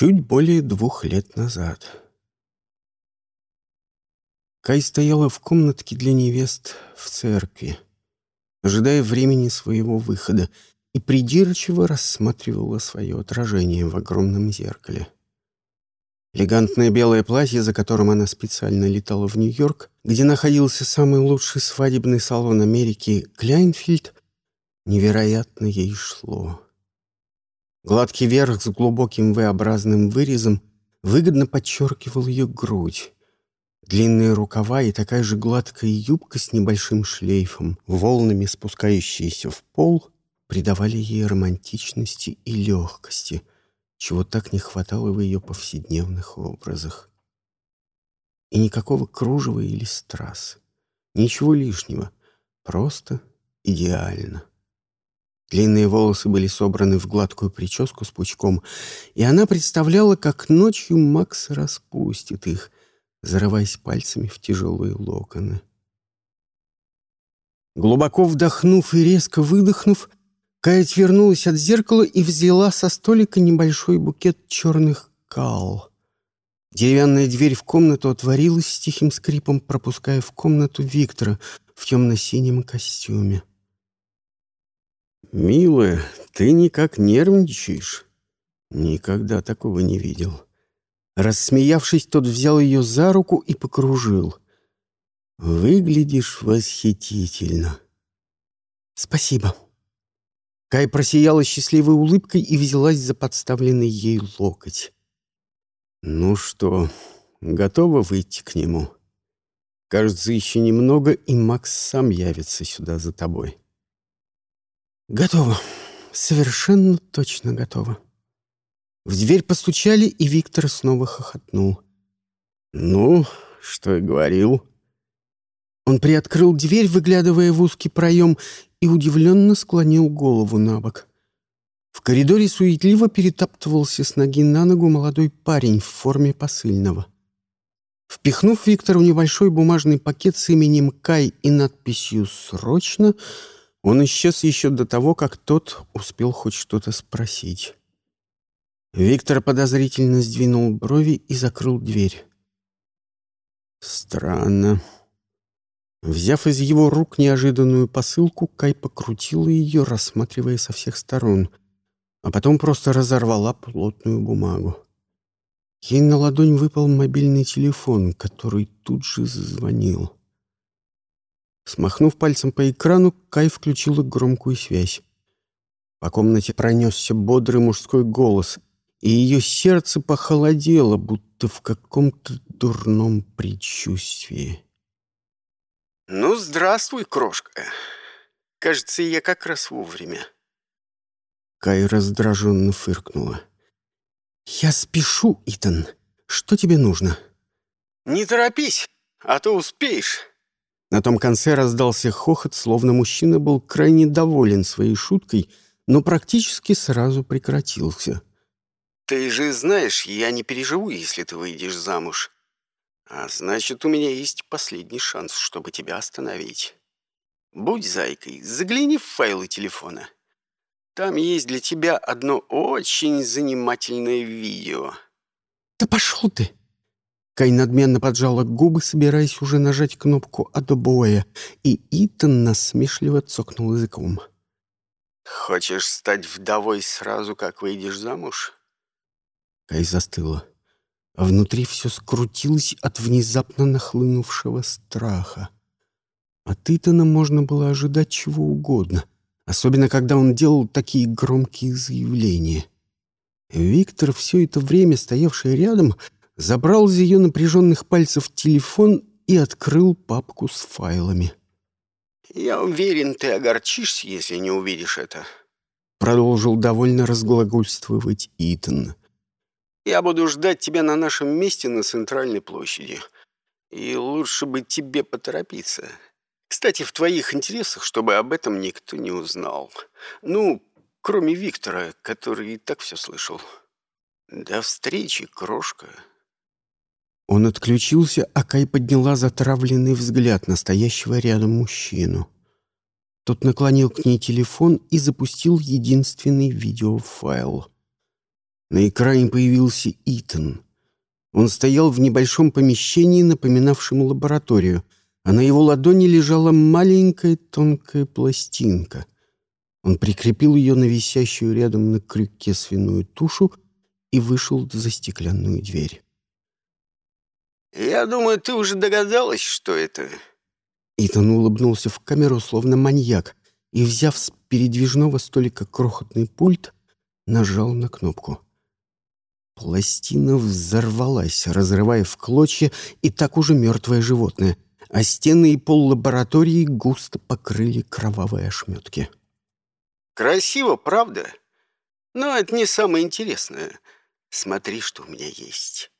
Чуть более двух лет назад. Кай стояла в комнатке для невест в церкви, ожидая времени своего выхода, и придирчиво рассматривала свое отражение в огромном зеркале. Элегантное белое платье, за которым она специально летала в Нью-Йорк, где находился самый лучший свадебный салон Америки Кляйнфильд, невероятно ей шло. Гладкий верх с глубоким V-образным вырезом выгодно подчеркивал ее грудь. Длинные рукава и такая же гладкая юбка с небольшим шлейфом, волнами спускающиеся в пол, придавали ей романтичности и легкости, чего так не хватало в ее повседневных образах. И никакого кружева или страз. Ничего лишнего. Просто идеально. Длинные волосы были собраны в гладкую прическу с пучком, и она представляла, как ночью Макс распустит их, зарываясь пальцами в тяжелые локоны. Глубоко вдохнув и резко выдохнув, Кая отвернулась от зеркала и взяла со столика небольшой букет черных кал. Деревянная дверь в комнату отворилась с тихим скрипом, пропуская в комнату Виктора в темно-синем костюме. «Милая, ты никак нервничаешь?» «Никогда такого не видел». Рассмеявшись, тот взял ее за руку и покружил. «Выглядишь восхитительно». «Спасибо». Кай просияла счастливой улыбкой и взялась за подставленный ей локоть. «Ну что, готова выйти к нему? Кажется, еще немного, и Макс сам явится сюда за тобой». «Готово. Совершенно точно готово». В дверь постучали, и Виктор снова хохотнул. «Ну, что и говорил». Он приоткрыл дверь, выглядывая в узкий проем, и удивленно склонил голову на бок. В коридоре суетливо перетаптывался с ноги на ногу молодой парень в форме посыльного. Впихнув Виктору небольшой бумажный пакет с именем Кай и надписью «Срочно», он исчез еще до того, как тот успел хоть что-то спросить. Виктор подозрительно сдвинул брови и закрыл дверь. «Странно». Взяв из его рук неожиданную посылку, Кай покрутила ее, рассматривая со всех сторон, а потом просто разорвала плотную бумагу. Ей на ладонь выпал мобильный телефон, который тут же зазвонил. Смахнув пальцем по экрану, Кай включила громкую связь. По комнате пронесся бодрый мужской голос, и ее сердце похолодело, будто в каком-то дурном предчувствии. «Ну, здравствуй, крошка. Кажется, я как раз вовремя». Кай раздраженно фыркнула. «Я спешу, Итан. Что тебе нужно?» «Не торопись, а то успеешь». На том конце раздался хохот, словно мужчина был крайне доволен своей шуткой, но практически сразу прекратился. «Ты же знаешь, я не переживу, если ты выйдешь замуж. А значит, у меня есть последний шанс, чтобы тебя остановить. Будь зайкой, загляни в файлы телефона. Там есть для тебя одно очень занимательное видео». «Да пошел ты!» Кай надменно поджала губы, собираясь уже нажать кнопку отбоя, и Итан насмешливо цокнул языком. «Хочешь стать вдовой сразу, как выйдешь замуж?» Кай застыла. А внутри все скрутилось от внезапно нахлынувшего страха. От Итана можно было ожидать чего угодно, особенно когда он делал такие громкие заявления. Виктор, все это время стоявший рядом, забрал из ее напряженных пальцев телефон и открыл папку с файлами. «Я уверен, ты огорчишься, если не увидишь это», — продолжил довольно разглагольствовать Итан. «Я буду ждать тебя на нашем месте на центральной площади. И лучше бы тебе поторопиться. Кстати, в твоих интересах, чтобы об этом никто не узнал. Ну, кроме Виктора, который и так все слышал. До встречи, крошка». Он отключился, а Кай подняла затравленный взгляд настоящего рядом мужчину. Тот наклонил к ней телефон и запустил единственный видеофайл. На экране появился Итан. Он стоял в небольшом помещении, напоминавшем лабораторию, а на его ладони лежала маленькая тонкая пластинка. Он прикрепил ее на висящую рядом на крюке свиную тушу и вышел за стеклянную дверь. «Я думаю, ты уже догадалась, что это?» Итан улыбнулся в камеру, словно маньяк, и, взяв с передвижного столика крохотный пульт, нажал на кнопку. Пластина взорвалась, разрывая в клочья и так уже мертвое животное, а стены и пол лаборатории густо покрыли кровавые ошметки. «Красиво, правда? Но это не самое интересное. Смотри, что у меня есть».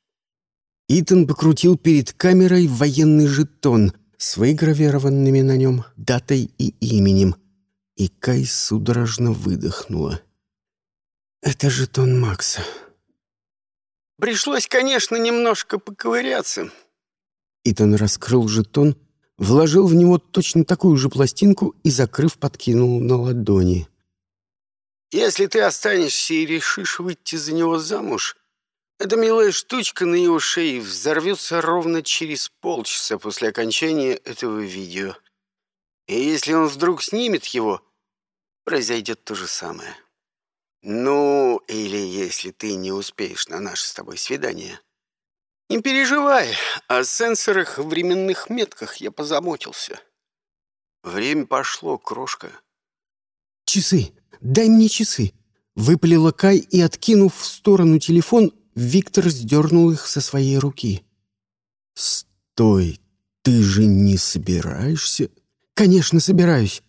Итан покрутил перед камерой военный жетон с выгравированными на нем датой и именем, и Кай судорожно выдохнула. «Это жетон Макса». Пришлось, конечно, немножко поковыряться. Итан раскрыл жетон, вложил в него точно такую же пластинку и, закрыв, подкинул на ладони. «Если ты останешься и решишь выйти за него замуж, эта милая штучка на его шее взорвется ровно через полчаса после окончания этого видео. И если он вдруг снимет его, произойдет то же самое. Ну, или если ты не успеешь на наше с тобой свидание. Не переживай, о сенсорах временных метках я позаботился. Время пошло, крошка. «Часы! Дай мне часы!» Выпалила Кай и, откинув в сторону телефон, Виктор сдернул их со своей руки. «Стой! Ты же не собираешься?» «Конечно, собираюсь!»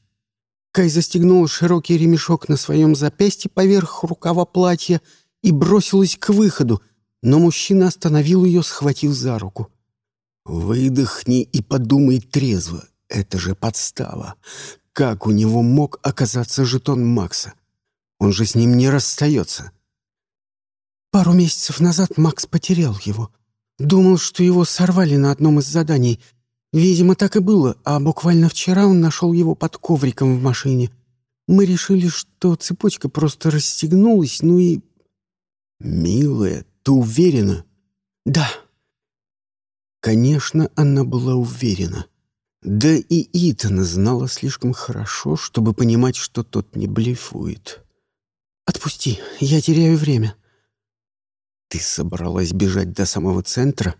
Кай застегнул широкий ремешок на своем запястье поверх рукава платья и бросилась к выходу, но мужчина остановил ее, схватив за руку. «Выдохни и подумай трезво. Это же подстава. Как у него мог оказаться жетон Макса? Он же с ним не расстается». Пару месяцев назад Макс потерял его. Думал, что его сорвали на одном из заданий. Видимо, так и было, а буквально вчера он нашел его под ковриком в машине. Мы решили, что цепочка просто расстегнулась, ну и... «Милая, ты уверена?» «Да». Конечно, она была уверена. Да и Итана знала слишком хорошо, чтобы понимать, что тот не блефует. «Отпусти, я теряю время». «Ты собралась бежать до самого центра?»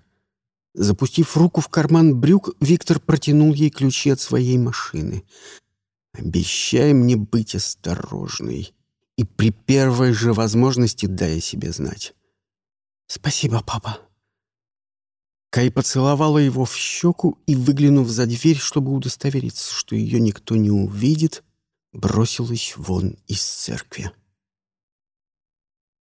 Запустив руку в карман брюк, Виктор протянул ей ключи от своей машины. «Обещай мне быть осторожной и при первой же возможности дай о себе знать». «Спасибо, папа». Кай поцеловала его в щеку и, выглянув за дверь, чтобы удостовериться, что ее никто не увидит, бросилась вон из церкви.